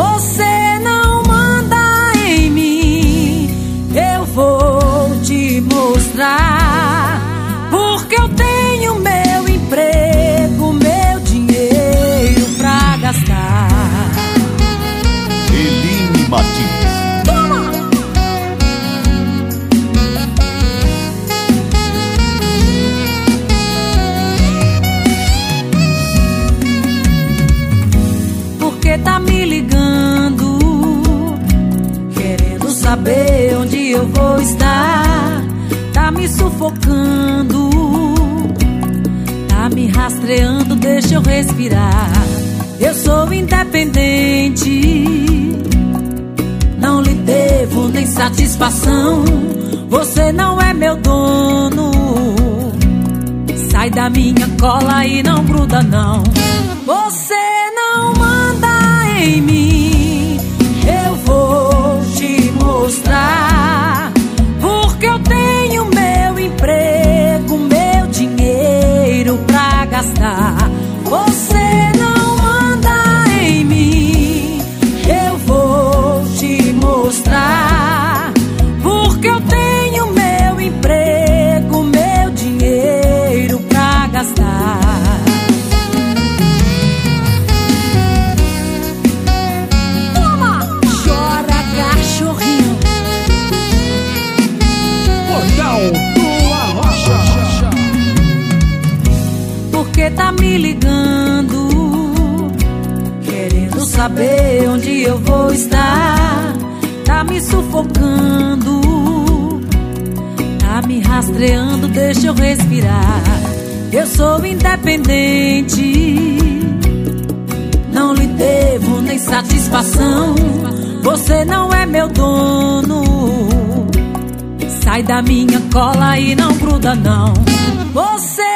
Você saber onde eu vou estar. Tá me sufocando, tá me rastreando, deixa eu respirar. Eu sou independente, não lhe devo nem satisfação. Você não é meu dono. Sai da minha cola e não gruda não. Você Portal do Arrocha. Porque tá me ligando, querendo saber onde eu vou estar. Tá me sufocando, tá me rastreando, deixa eu respirar. Eu sou independente, não lhe devo nem satisfação. Você não é meu dono. Sai da minha cola e não gruda não. Você